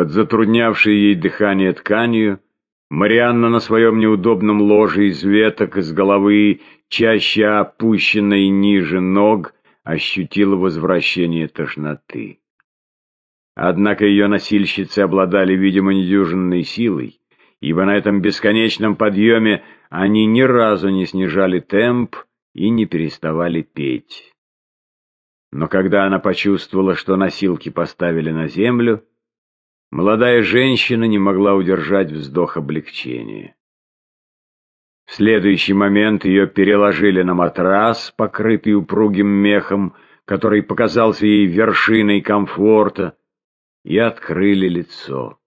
Под затруднявшей ей дыхание тканью, Марианна на своем неудобном ложе из веток, из головы, чаще опущенной ниже ног, ощутила возвращение тошноты. Однако ее носильщицы обладали, видимо, недюжинной силой, ибо на этом бесконечном подъеме они ни разу не снижали темп и не переставали петь. Но когда она почувствовала, что носилки поставили на землю, молодая женщина не могла удержать вздох облегчения. В следующий момент ее переложили на матрас, покрытый упругим мехом, который показался ей вершиной комфорта, и открыли лицо.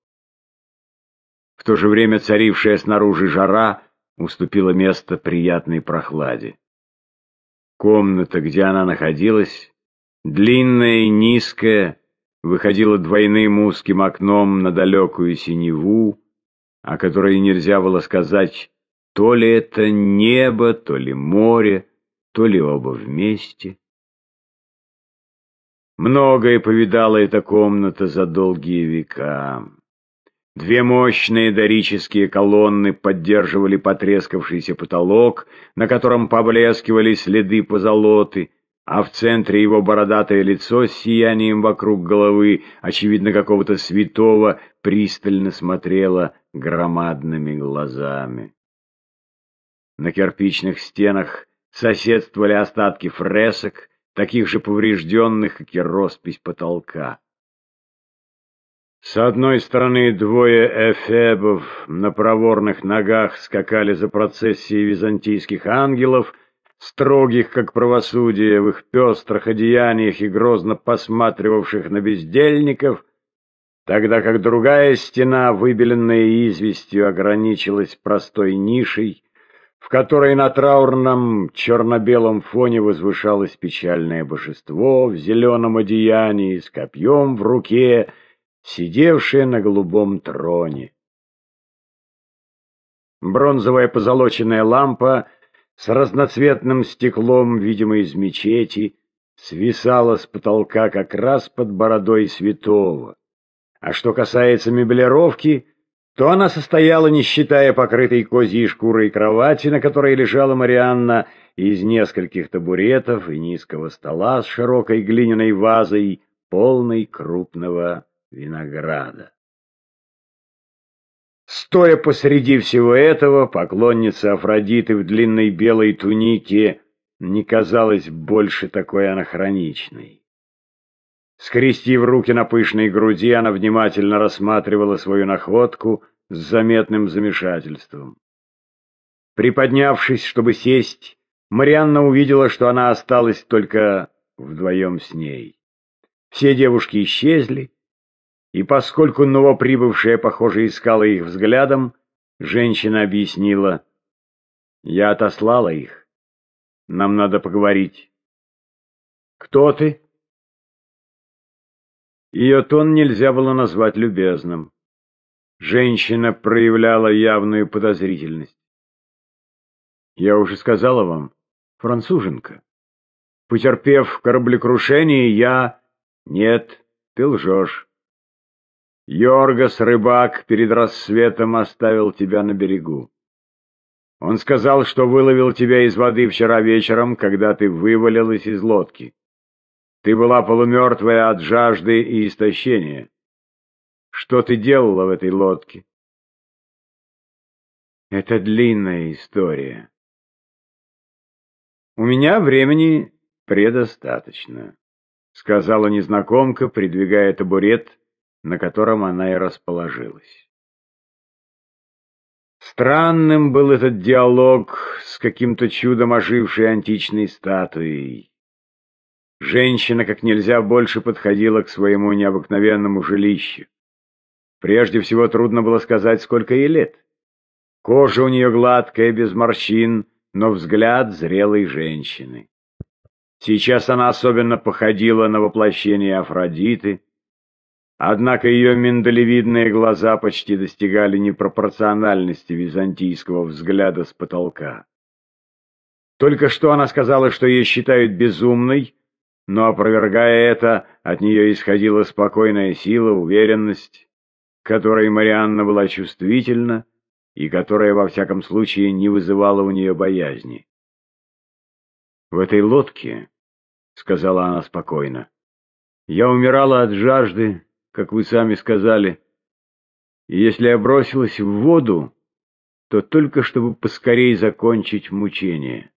В то же время царившая снаружи жара уступила место приятной прохладе. Комната, где она находилась, длинная и низкая, выходила двойным узким окном на далекую синеву, о которой нельзя было сказать, то ли это небо, то ли море, то ли оба вместе. Многое повидала эта комната за долгие века. Две мощные дорические колонны поддерживали потрескавшийся потолок, на котором поблескивали следы позолоты, а в центре его бородатое лицо с сиянием вокруг головы, очевидно, какого-то святого, пристально смотрело громадными глазами. На кирпичных стенах соседствовали остатки фресок, таких же поврежденных, как и роспись потолка. С одной стороны двое эфебов на проворных ногах скакали за процессией византийских ангелов, строгих, как правосудие, в их пестрых одеяниях и грозно посматривавших на бездельников, тогда как другая стена, выбеленная известью, ограничилась простой нишей, в которой на траурном черно-белом фоне возвышалось печальное божество в зеленом одеянии с копьем в руке, сидевшая на голубом троне. Бронзовая позолоченная лампа с разноцветным стеклом, видимо, из мечети, свисала с потолка как раз под бородой святого. А что касается меблировки, то она состояла, не считая покрытой козьей шкурой кровати, на которой лежала Марианна, из нескольких табуретов и низкого стола с широкой глиняной вазой, полной крупного винограда. Стоя посреди всего этого, поклонница Афродиты в длинной белой тунике не казалась больше такой анахроничной. Скрестив руки на пышной груди, она внимательно рассматривала свою находку с заметным замешательством. Приподнявшись, чтобы сесть, Марианна увидела, что она осталась только вдвоем с ней. Все девушки исчезли, и поскольку новоприбывшая, похоже, искала их взглядом, женщина объяснила. «Я отослала их. Нам надо поговорить». «Кто ты?» Ее тон нельзя было назвать любезным. Женщина проявляла явную подозрительность. «Я уже сказала вам, француженка. Потерпев кораблекрушение, я...» «Нет, ты лжешь. Йоргас, рыбак, перед рассветом оставил тебя на берегу. Он сказал, что выловил тебя из воды вчера вечером, когда ты вывалилась из лодки. Ты была полумертвая от жажды и истощения. Что ты делала в этой лодке? Это длинная история. У меня времени предостаточно, сказала незнакомка, придвигая табурет на котором она и расположилась. Странным был этот диалог с каким-то чудом ожившей античной статуей. Женщина как нельзя больше подходила к своему необыкновенному жилищу. Прежде всего трудно было сказать, сколько ей лет. Кожа у нее гладкая, без морщин, но взгляд зрелой женщины. Сейчас она особенно походила на воплощение Афродиты, Однако ее миндалевидные глаза почти достигали непропорциональности византийского взгляда с потолка. Только что она сказала, что ее считают безумной, но, опровергая это, от нее исходила спокойная сила, уверенность. которой Марианна была чувствительна и которая, во всяком случае, не вызывала у нее боязни. «В этой лодке, — сказала она спокойно, — я умирала от жажды, как вы сами сказали, если я бросилась в воду, то только чтобы поскорей закончить мучение.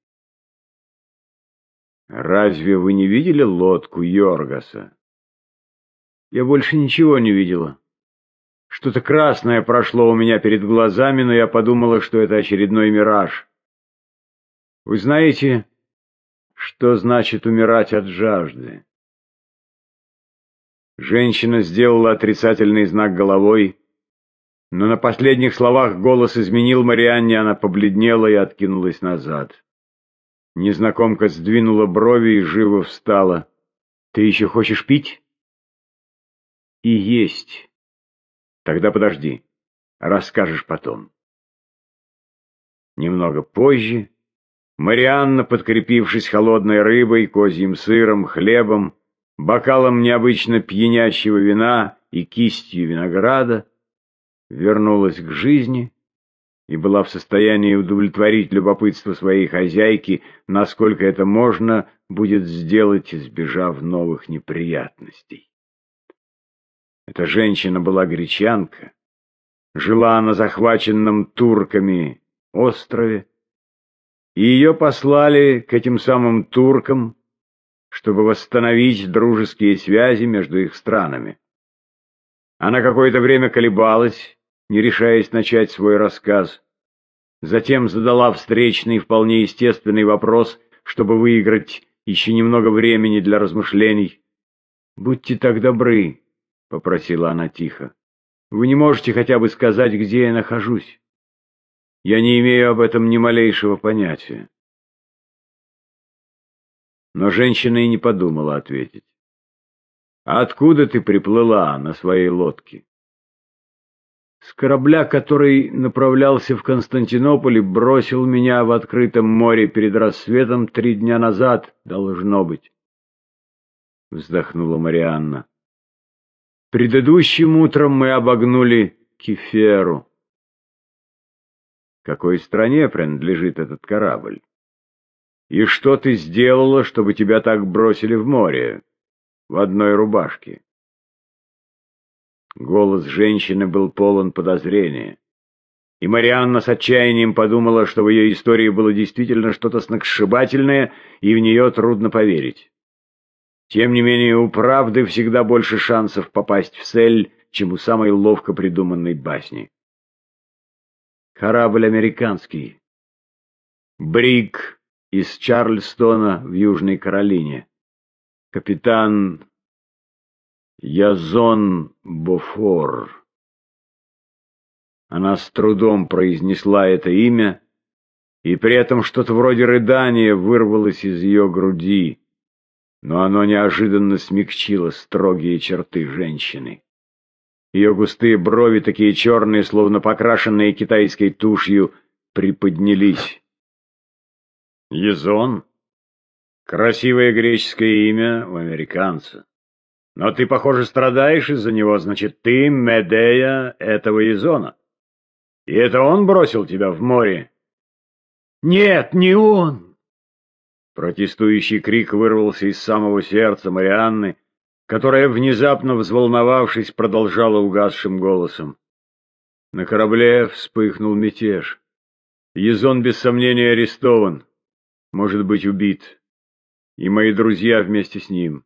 Разве вы не видели лодку Йоргаса? Я больше ничего не видела. Что-то красное прошло у меня перед глазами, но я подумала, что это очередной мираж. Вы знаете, что значит умирать от жажды? Женщина сделала отрицательный знак головой, но на последних словах голос изменил Марианне, она побледнела и откинулась назад. Незнакомка сдвинула брови и живо встала. «Ты еще хочешь пить?» «И есть». Тогда подожди, расскажешь потом. Немного позже Марианна, подкрепившись холодной рыбой, козьим сыром, хлебом, бокалом необычно пьянящего вина и кистью винограда, вернулась к жизни и была в состоянии удовлетворить любопытство своей хозяйки, насколько это можно будет сделать, избежав новых неприятностей. Эта женщина была гречанка, жила на захваченном турками острове, и ее послали к этим самым туркам, чтобы восстановить дружеские связи между их странами. Она какое-то время колебалась, не решаясь начать свой рассказ. Затем задала встречный, вполне естественный вопрос, чтобы выиграть еще немного времени для размышлений. «Будьте так добры, — попросила она тихо. «Вы не можете хотя бы сказать, где я нахожусь? Я не имею об этом ни малейшего понятия». Но женщина и не подумала ответить. «А откуда ты приплыла на своей лодке?» С корабля, который направлялся в Константинополь, бросил меня в открытом море перед рассветом три дня назад, должно быть. Вздохнула Марианна. Предыдущим утром мы обогнули Кеферу. Какой стране принадлежит этот корабль? И что ты сделала, чтобы тебя так бросили в море, в одной рубашке? Голос женщины был полон подозрения. И Марианна с отчаянием подумала, что в ее истории было действительно что-то сногсшибательное, и в нее трудно поверить. Тем не менее, у правды всегда больше шансов попасть в цель, чем у самой ловко придуманной басни. Корабль американский. Брик из Чарльстона в Южной Каролине. Капитан Язон Бофор. Она с трудом произнесла это имя, и при этом что-то вроде рыдания вырвалось из ее груди но оно неожиданно смягчило строгие черты женщины. Ее густые брови, такие черные, словно покрашенные китайской тушью, приподнялись. Езон? Красивое греческое имя у американца. Но ты, похоже, страдаешь из-за него, значит, ты Медея этого Езона. И это он бросил тебя в море? Нет, не он. Протестующий крик вырвался из самого сердца Марианны, которая, внезапно взволновавшись, продолжала угасшим голосом. На корабле вспыхнул мятеж. Езон без сомнения арестован, может быть убит, и мои друзья вместе с ним.